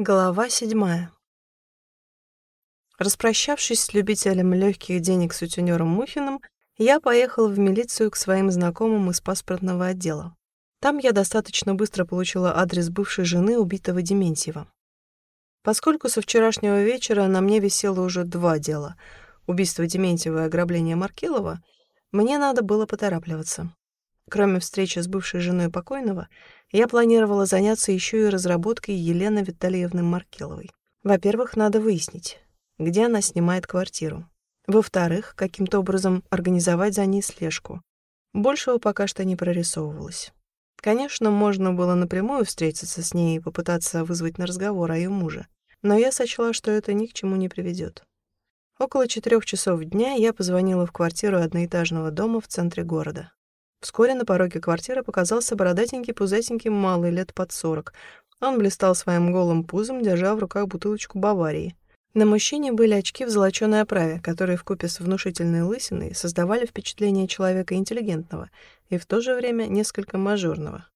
Глава седьмая. Распрощавшись с любителем легких денег сутенером Мухиным, я поехал в милицию к своим знакомым из паспортного отдела. Там я достаточно быстро получила адрес бывшей жены убитого Дементьева. Поскольку со вчерашнего вечера на мне висело уже два дела — убийство Дементьева и ограбление Маркелова, мне надо было поторапливаться. Кроме встречи с бывшей женой покойного, я планировала заняться еще и разработкой Елены Витальевны Маркеловой. Во-первых, надо выяснить, где она снимает квартиру. Во-вторых, каким-то образом организовать за ней слежку. Большего пока что не прорисовывалось. Конечно, можно было напрямую встретиться с ней и попытаться вызвать на разговор о ее муже, но я сочла, что это ни к чему не приведет. Около четырех часов дня я позвонила в квартиру одноэтажного дома в центре города. Вскоре на пороге квартиры показался бородатенький, пузатенький малый, лет под сорок. Он блистал своим голым пузом, держа в руках бутылочку Баварии. На мужчине были очки в золочёной оправе, которые вкупе с внушительной лысиной создавали впечатление человека интеллигентного и в то же время несколько мажорного.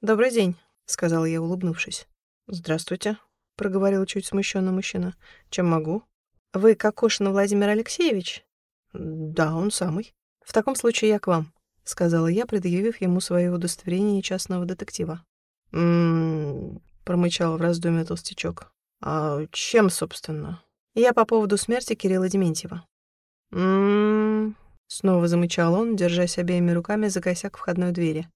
«Добрый день», — сказал я, улыбнувшись. «Здравствуйте», — проговорил чуть смущенно мужчина. «Чем могу?» «Вы Кокошин Владимир Алексеевич?» «Да, он самый. В таком случае я к вам. — сказала я, предъявив ему свое удостоверение частного детектива. «М-м-м», промычал в раздумье толстячок. «А чем, собственно?» «Я по поводу смерти Кирилла Дементьева». «М-м-м», снова замычал он, держась обеими руками за косяк входной двери.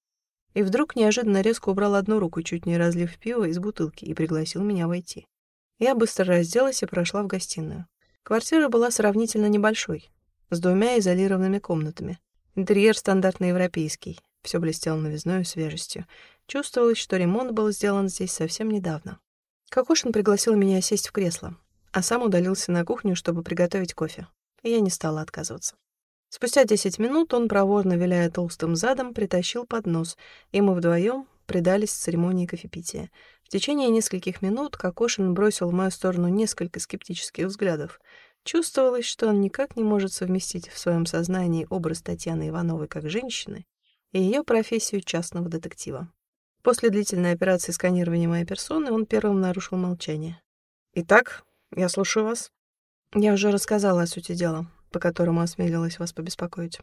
И вдруг неожиданно резко убрал одну руку, чуть не разлив пиво из бутылки, и пригласил меня войти. Я быстро разделась и прошла в гостиную. Квартира была сравнительно небольшой, с двумя изолированными комнатами. Интерьер стандартно европейский. Все блестело новизной и свежестью. Чувствовалось, что ремонт был сделан здесь совсем недавно. Кокошин пригласил меня сесть в кресло, а сам удалился на кухню, чтобы приготовить кофе. И я не стала отказываться. Спустя десять минут он, проворно виляя толстым задом, притащил поднос, и мы вдвоем предались церемонии кофепития. В течение нескольких минут Кокошин бросил в мою сторону несколько скептических взглядов — Чувствовалось, что он никак не может совместить в своем сознании образ Татьяны Ивановой как женщины и ее профессию частного детектива. После длительной операции сканирования моей персоны он первым нарушил молчание. «Итак, я слушаю вас». «Я уже рассказала о сути дела, по которому осмелилась вас побеспокоить.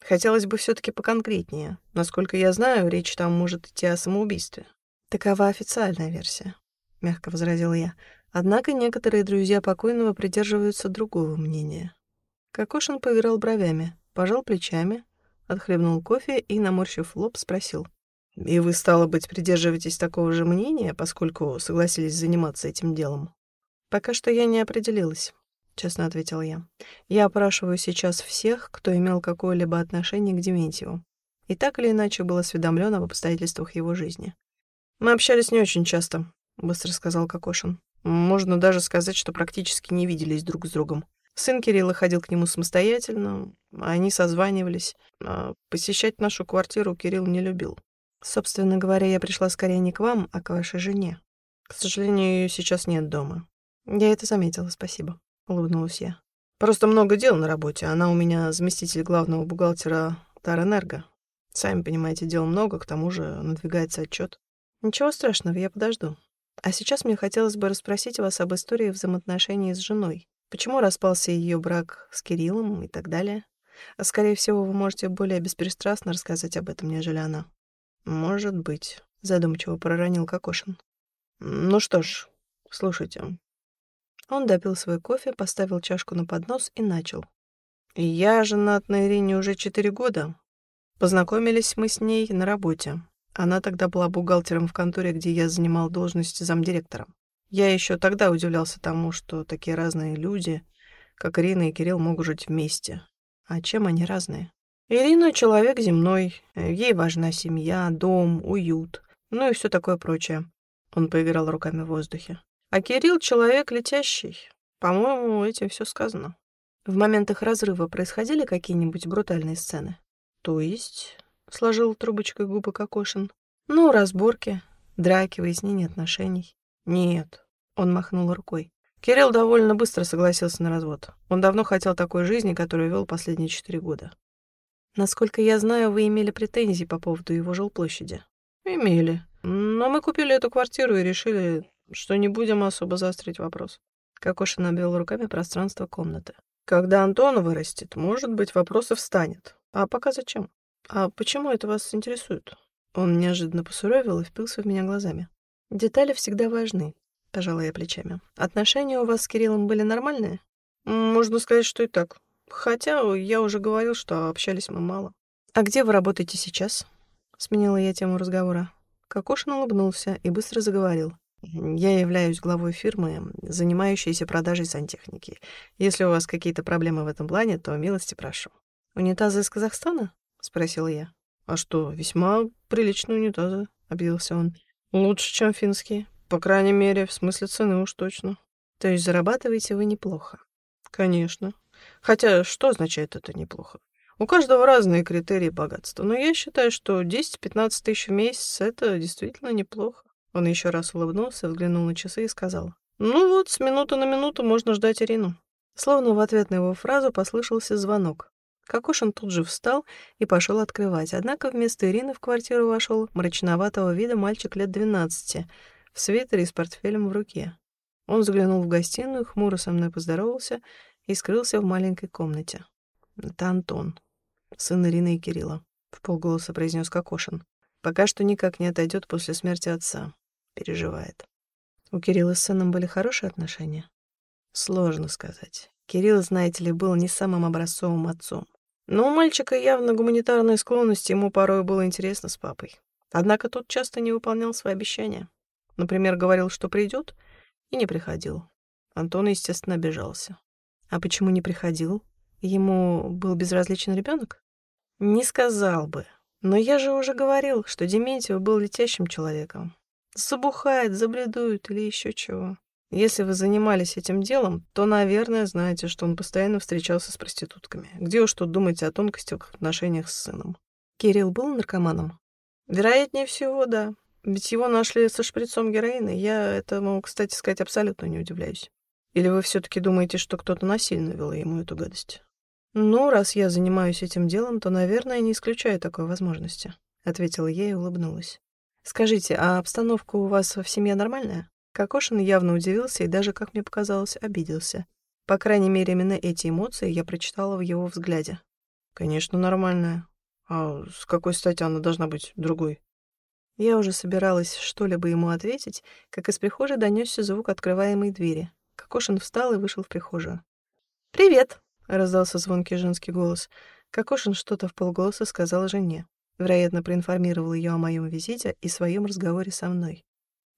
Хотелось бы все таки поконкретнее. Насколько я знаю, речь там может идти о самоубийстве». «Такова официальная версия», — мягко возразил я. Однако некоторые друзья покойного придерживаются другого мнения. Кокошин поиграл бровями, пожал плечами, отхлебнул кофе и, наморщив лоб, спросил. «И вы, стало быть, придерживаетесь такого же мнения, поскольку согласились заниматься этим делом?» «Пока что я не определилась», — честно ответил я. «Я опрашиваю сейчас всех, кто имел какое-либо отношение к Дементьеву, и так или иначе был осведомлен об обстоятельствах его жизни». «Мы общались не очень часто», — быстро сказал Кокошин. Можно даже сказать, что практически не виделись друг с другом. Сын Кирилла ходил к нему самостоятельно, они созванивались. А посещать нашу квартиру Кирилл не любил. Собственно говоря, я пришла скорее не к вам, а к вашей жене. К сожалению, ее сейчас нет дома. Я это заметила, спасибо. Улыбнулась я. Просто много дел на работе. Она у меня заместитель главного бухгалтера Тарэнерго. Сами понимаете, дел много, к тому же надвигается отчет. Ничего страшного, я подожду. А сейчас мне хотелось бы расспросить вас об истории взаимоотношений с женой. Почему распался ее брак с Кириллом и так далее? А скорее всего, вы можете более беспристрастно рассказать об этом, нежели она. Может быть, задумчиво проронил Кокошин. Ну что ж, слушайте. Он допил свой кофе, поставил чашку на поднос и начал. Я женат на Ирине уже четыре года. Познакомились мы с ней на работе. Она тогда была бухгалтером в конторе, где я занимал должность замдиректора. Я еще тогда удивлялся тому, что такие разные люди, как Ирина и Кирилл, могут жить вместе. А чем они разные? Ирина — человек земной, ей важна семья, дом, уют, ну и все такое прочее. Он поиграл руками в воздухе. А Кирилл — человек летящий. По-моему, этим все сказано. В моментах разрыва происходили какие-нибудь брутальные сцены? То есть... — сложил трубочкой губы Кокошин. «Ну, разборки, драки, выяснение отношений». «Нет», — он махнул рукой. Кирилл довольно быстро согласился на развод. Он давно хотел такой жизни, которую вел последние четыре года. «Насколько я знаю, вы имели претензии по поводу его жилплощади». «Имели. Но мы купили эту квартиру и решили что не будем особо заострить вопрос. Кокошин обвел руками пространство комнаты. Когда Антон вырастет, может быть, вопросы встанет. А пока зачем? А почему это вас интересует? Он неожиданно посуровил и впился в меня глазами. Детали всегда важны, пожала я плечами. Отношения у вас с Кириллом были нормальные? Можно сказать, что и так. Хотя я уже говорил, что общались мы мало. А где вы работаете сейчас? Сменила я тему разговора. Кокошин улыбнулся и быстро заговорил. Я являюсь главой фирмы, занимающейся продажей сантехники. Если у вас какие-то проблемы в этом плане, то милости прошу. Унитазы из Казахстана? Спросил я. А что, весьма приличные унитазы, объявился он. Лучше, чем финские. По крайней мере, в смысле цены уж точно. То есть зарабатываете вы неплохо? Конечно. Хотя что означает это неплохо? У каждого разные критерии богатства, но я считаю, что 10-15 тысяч в месяц — это действительно неплохо. Он еще раз улыбнулся, взглянул на часы и сказал. «Ну вот, с минуты на минуту можно ждать Ирину». Словно в ответ на его фразу послышался звонок. Кокошин тут же встал и пошел открывать, однако вместо Ирины в квартиру вошел мрачноватого вида мальчик лет двенадцати, в свитере и с портфелем в руке. Он заглянул в гостиную, хмуро со мной поздоровался и скрылся в маленькой комнате. «Это Антон, сын Ирины и Кирилла», — в полголоса произнес Кокошин. «Пока что никак не отойдет после смерти отца переживает. У Кирилла с сыном были хорошие отношения? Сложно сказать. Кирилл, знаете ли, был не самым образцовым отцом. Но у мальчика явно гуманитарные склонности, ему порой было интересно с папой. Однако тот часто не выполнял свои обещания. Например, говорил, что придет, и не приходил. Антон, естественно, обижался. А почему не приходил? Ему был безразличен ребенок? Не сказал бы. Но я же уже говорил, что Дементьев был летящим человеком. Забухает, забледует или еще чего. Если вы занимались этим делом, то, наверное, знаете, что он постоянно встречался с проститутками. Где уж тут думать о тонкостях в отношениях с сыном? Кирилл был наркоманом? Вероятнее всего, да. Ведь его нашли со шприцом героина. Я этому, кстати сказать, абсолютно не удивляюсь. Или вы все таки думаете, что кто-то насильно вел ему эту гадость? Ну, раз я занимаюсь этим делом, то, наверное, не исключаю такой возможности, — ответила я и улыбнулась. «Скажите, а обстановка у вас в семье нормальная?» Кокошин явно удивился и даже, как мне показалось, обиделся. По крайней мере, именно эти эмоции я прочитала в его взгляде. «Конечно, нормальная. А с какой стати она должна быть другой?» Я уже собиралась что-либо ему ответить, как из прихожей донесся звук открываемой двери. Кокошин встал и вышел в прихожую. «Привет!» — раздался звонкий женский голос. Кокошин что-то в полголоса сказал жене. Вероятно, проинформировал ее о моем визите и своем разговоре со мной.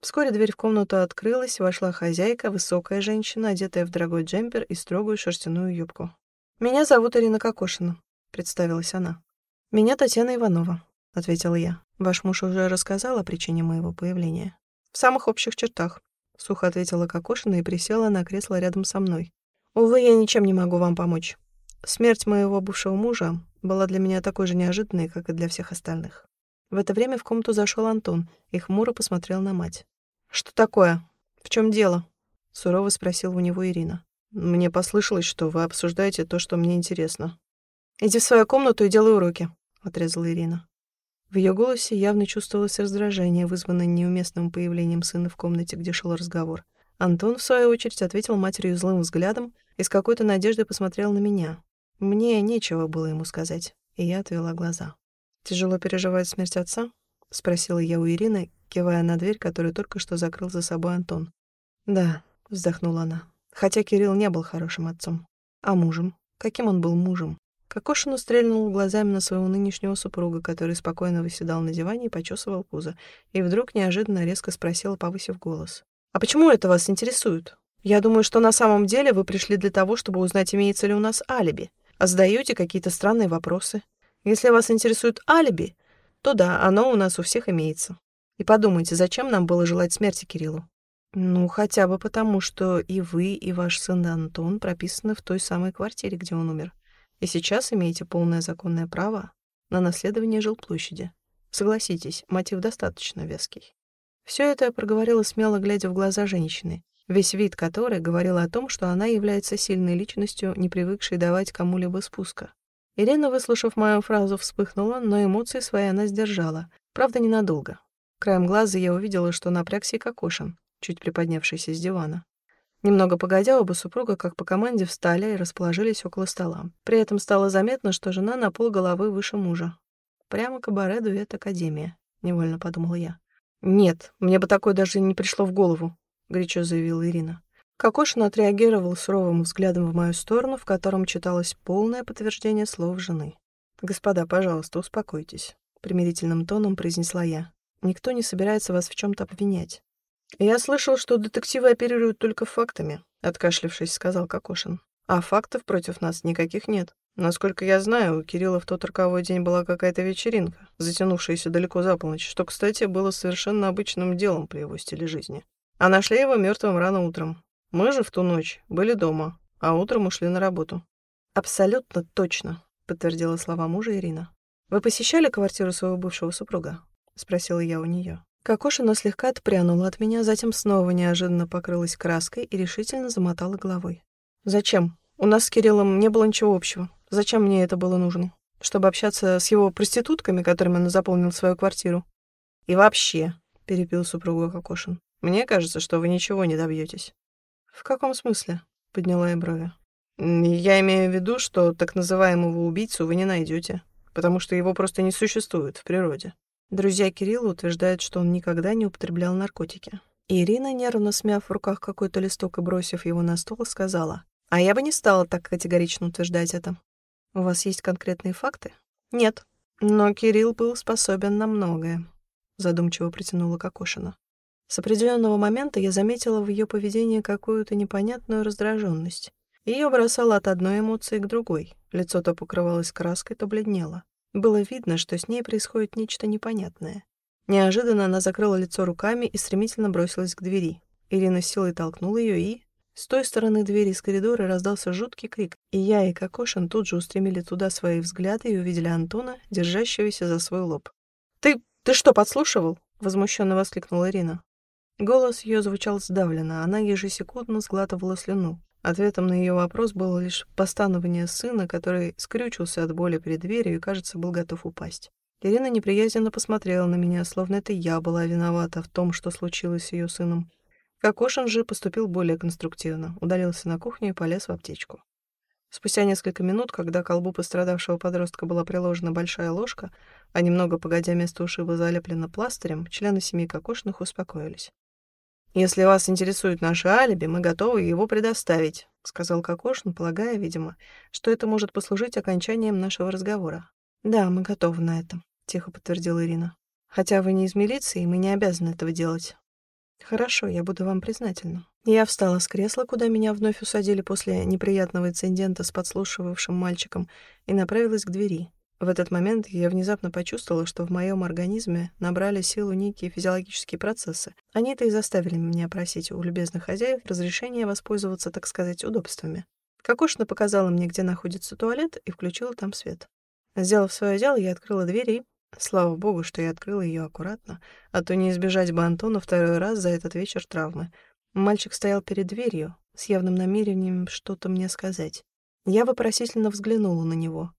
Вскоре дверь в комнату открылась, вошла хозяйка, высокая женщина, одетая в дорогой джемпер и строгую шерстяную юбку. «Меня зовут Ирина Кокошина», — представилась она. «Меня Татьяна Иванова», — ответила я. «Ваш муж уже рассказал о причине моего появления?» «В самых общих чертах», — сухо ответила Кокошина и присела на кресло рядом со мной. «Увы, я ничем не могу вам помочь. Смерть моего бывшего мужа была для меня такой же неожиданной, как и для всех остальных. В это время в комнату зашел Антон и хмуро посмотрел на мать. «Что такое? В чем дело?» — сурово спросил у него Ирина. «Мне послышалось, что вы обсуждаете то, что мне интересно». «Иди в свою комнату и делай уроки», — отрезала Ирина. В ее голосе явно чувствовалось раздражение, вызванное неуместным появлением сына в комнате, где шел разговор. Антон, в свою очередь, ответил матери злым взглядом и с какой-то надеждой посмотрел на меня. Мне нечего было ему сказать, и я отвела глаза. «Тяжело переживает смерть отца?» — спросила я у Ирины, кивая на дверь, которую только что закрыл за собой Антон. «Да», — вздохнула она, хотя Кирилл не был хорошим отцом. А мужем? Каким он был мужем? Кокошин стрельнул глазами на своего нынешнего супруга, который спокойно выседал на диване и почесывал пузо, и вдруг неожиданно резко спросил, повысив голос. «А почему это вас интересует? Я думаю, что на самом деле вы пришли для того, чтобы узнать, имеется ли у нас алиби а задаете какие-то странные вопросы. Если вас интересует алиби, то да, оно у нас у всех имеется. И подумайте, зачем нам было желать смерти Кириллу? Ну, хотя бы потому, что и вы, и ваш сын Антон прописаны в той самой квартире, где он умер. И сейчас имеете полное законное право на наследование жилплощади. Согласитесь, мотив достаточно веский. Все это я проговорила смело, глядя в глаза женщины, весь вид которой говорил о том, что она является сильной личностью, не привыкшей давать кому-либо спуска. Ирина, выслушав мою фразу, вспыхнула, но эмоции свои она сдержала, правда, ненадолго. Краем глаза я увидела, что напрягся и Кокошин. чуть приподнявшийся с дивана. Немного погодя, оба супруга, как по команде, встали и расположились около стола. При этом стало заметно, что жена на пол головы выше мужа. Прямо кабаре дуэт Академия, невольно подумала я. Нет, мне бы такое даже не пришло в голову, горячо заявила Ирина. Кокошин отреагировал суровым взглядом в мою сторону, в котором читалось полное подтверждение слов жены. «Господа, пожалуйста, успокойтесь», — примирительным тоном произнесла я. «Никто не собирается вас в чем то обвинять. «Я слышал, что детективы оперируют только фактами», — откашлившись, сказал Кокошин. «А фактов против нас никаких нет. Насколько я знаю, у Кирилла в тот роковой день была какая-то вечеринка, затянувшаяся далеко за полночь, что, кстати, было совершенно обычным делом при его стиле жизни. А нашли его мертвым рано утром. Мы же в ту ночь были дома, а утром ушли на работу». «Абсолютно точно», — подтвердила слова мужа Ирина. «Вы посещали квартиру своего бывшего супруга?» — спросила я у нее. Кокошина слегка отпрянула от меня, затем снова неожиданно покрылась краской и решительно замотала головой. «Зачем? У нас с Кириллом не было ничего общего. Зачем мне это было нужно? Чтобы общаться с его проститутками, которыми он заполнил свою квартиру? И вообще, — перепил супругу Кокошин, — мне кажется, что вы ничего не добьетесь. «В каком смысле?» — подняла я брови. «Я имею в виду, что так называемого убийцу вы не найдете, потому что его просто не существует в природе. Друзья Кирилла утверждают, что он никогда не употреблял наркотики. Ирина, нервно смяв в руках какой-то листок и бросив его на стол, сказала, «А я бы не стала так категорично утверждать это. У вас есть конкретные факты?» «Нет. Но Кирилл был способен на многое», — задумчиво протянула Кокошина. С определенного момента я заметила в ее поведении какую-то непонятную раздраженность. Ее бросало от одной эмоции к другой. Лицо то покрывалось краской, то бледнело. Было видно, что с ней происходит нечто непонятное. Неожиданно она закрыла лицо руками и стремительно бросилась к двери. Ирина силой толкнула ее и... С той стороны двери из коридора раздался жуткий крик, и я и Кокошин тут же устремили туда свои взгляды и увидели Антона, держащегося за свой лоб. «Ты... ты что, подслушивал?» — возмущенно воскликнула Ирина. Голос ее звучал сдавленно, она ежесекундно сглатывала слюну. Ответом на ее вопрос было лишь постановление сына, который скрючился от боли перед дверью и, кажется, был готов упасть. Ирина неприязненно посмотрела на меня, словно это я была виновата в том, что случилось с ее сыном. Кокошин же поступил более конструктивно, удалился на кухню и полез в аптечку. Спустя несколько минут, когда к колбу пострадавшего подростка была приложена большая ложка, а немного погодя место ушиба залеплено пластырем, члены семьи Кокошиных успокоились. «Если вас интересует наше алиби, мы готовы его предоставить», — сказал Кокошин, полагая, видимо, что это может послужить окончанием нашего разговора. «Да, мы готовы на это», — тихо подтвердила Ирина. «Хотя вы не из милиции, мы не обязаны этого делать». «Хорошо, я буду вам признательна». Я встала с кресла, куда меня вновь усадили после неприятного инцидента с подслушивавшим мальчиком, и направилась к двери. В этот момент я внезапно почувствовала, что в моем организме набрали силу некие физиологические процессы. Они-то и заставили меня просить у любезных хозяев разрешения воспользоваться, так сказать, удобствами. Кокошина показала мне, где находится туалет, и включила там свет. Сделав свое дело, я открыла дверь и... Слава богу, что я открыла ее аккуратно, а то не избежать бы Антона второй раз за этот вечер травмы. Мальчик стоял перед дверью, с явным намерением что-то мне сказать. Я вопросительно взглянула на него.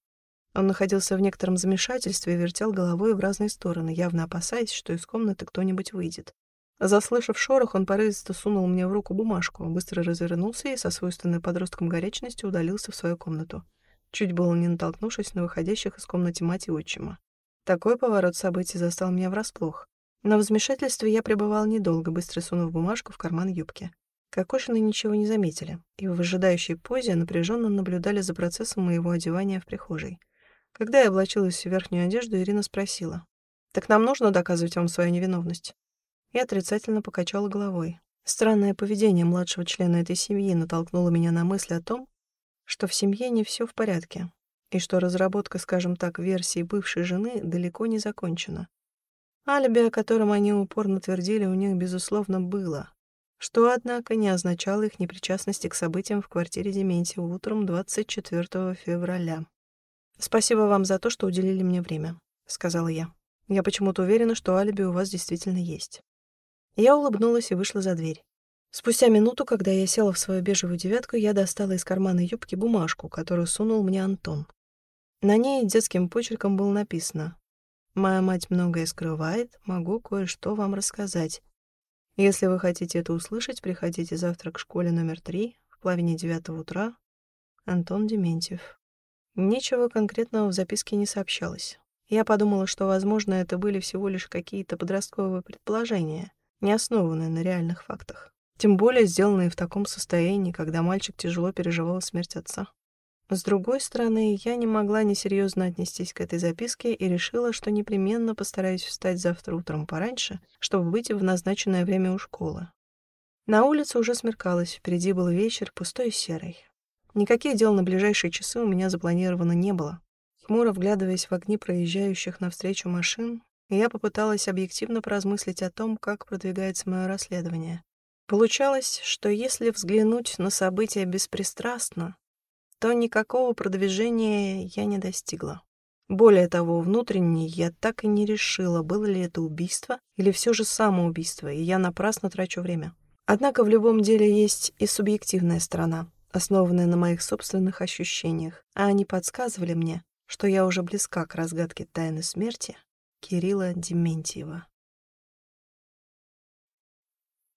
Он находился в некотором замешательстве и вертел головой в разные стороны, явно опасаясь, что из комнаты кто-нибудь выйдет. Заслышав шорох, он порывисто сунул мне в руку бумажку, быстро развернулся и со свойственной подростком горячностью удалился в свою комнату, чуть было не натолкнувшись на выходящих из комнаты мать и отчима. Такой поворот событий застал меня врасплох. На взмешательстве я пребывал недолго, быстро сунув бумажку в карман юбки. Кокошины ничего не заметили, и в ожидающей позе напряженно наблюдали за процессом моего одевания в прихожей. Когда я облачилась в верхнюю одежду, Ирина спросила. «Так нам нужно доказывать вам свою невиновность?» Я отрицательно покачала головой. Странное поведение младшего члена этой семьи натолкнуло меня на мысль о том, что в семье не все в порядке, и что разработка, скажем так, версии бывшей жены далеко не закончена. Алиби, о котором они упорно твердили, у них, безусловно, было, что, однако, не означало их непричастности к событиям в квартире Дементьева утром 24 февраля. «Спасибо вам за то, что уделили мне время», — сказала я. «Я почему-то уверена, что алиби у вас действительно есть». Я улыбнулась и вышла за дверь. Спустя минуту, когда я села в свою бежевую девятку, я достала из кармана юбки бумажку, которую сунул мне Антон. На ней детским почерком было написано «Моя мать многое скрывает, могу кое-что вам рассказать». Если вы хотите это услышать, приходите завтра к школе номер три в половине девятого утра. Антон Дементьев. Ничего конкретного в записке не сообщалось. Я подумала, что, возможно, это были всего лишь какие-то подростковые предположения, не основанные на реальных фактах. Тем более сделанные в таком состоянии, когда мальчик тяжело переживал смерть отца. С другой стороны, я не могла несерьезно отнестись к этой записке и решила, что непременно постараюсь встать завтра утром пораньше, чтобы быть в назначенное время у школы. На улице уже смеркалось, впереди был вечер, пустой и серый. Никаких дел на ближайшие часы у меня запланировано не было. Хмуро вглядываясь в огни проезжающих навстречу машин, я попыталась объективно поразмыслить о том, как продвигается мое расследование. Получалось, что если взглянуть на события беспристрастно, то никакого продвижения я не достигла. Более того, внутренне я так и не решила, было ли это убийство или все же самоубийство, и я напрасно трачу время. Однако в любом деле есть и субъективная сторона, основанная на моих собственных ощущениях, а они подсказывали мне, что я уже близка к разгадке тайны смерти Кирилла Дементьева.